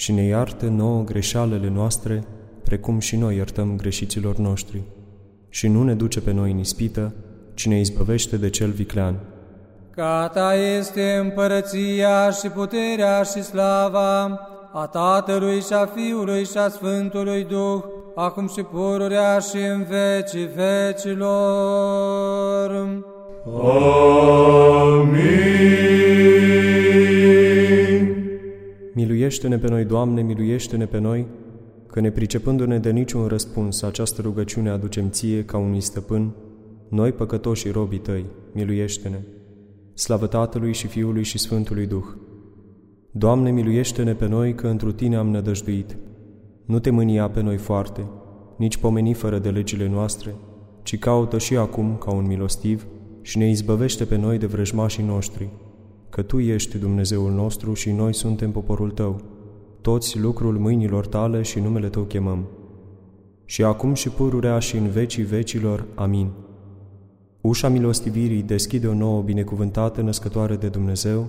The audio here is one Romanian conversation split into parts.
și ne iartă nouă greșalele noastre, precum și noi iertăm greșiților noștri. Și nu ne duce pe noi în ispită, ci ne izbăvește de cel viclean. Cata este împărăția și puterea și slava a Tatălui și a Fiului și a Sfântului Duh, acum și pururea și în vecii vecilor. Amin. Miluiește-ne pe noi, Doamne, miluiește-ne pe noi, că ne pricepându-ne de niciun răspuns, această rugăciune aducem Ție ca unui stăpân, noi păcătoși și robii Tăi, miluiește-ne. Slavă Tatălui și Fiului și Sfântului Duh! Doamne, miluiește-ne pe noi, că întru Tine am nădăjduit. Nu te mânia pe noi foarte, nici pomeni fără de legile noastre, ci caută și acum, ca un milostiv, și ne izbăvește pe noi de vrăjmașii noștri, că Tu ești Dumnezeul nostru și noi suntem poporul Tău, toți lucrul mâinilor Tale și numele Tău chemăm. Și acum și pururea și în vecii vecilor. Amin. Ușa milostivirii deschide o nouă binecuvântată născătoare de Dumnezeu,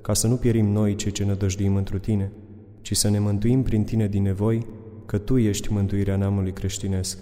ca să nu pierim noi cei ce nădăjduim întru Tine, ci să ne mântuim prin Tine din nevoi, că Tu ești mântuirea neamului creștinesc.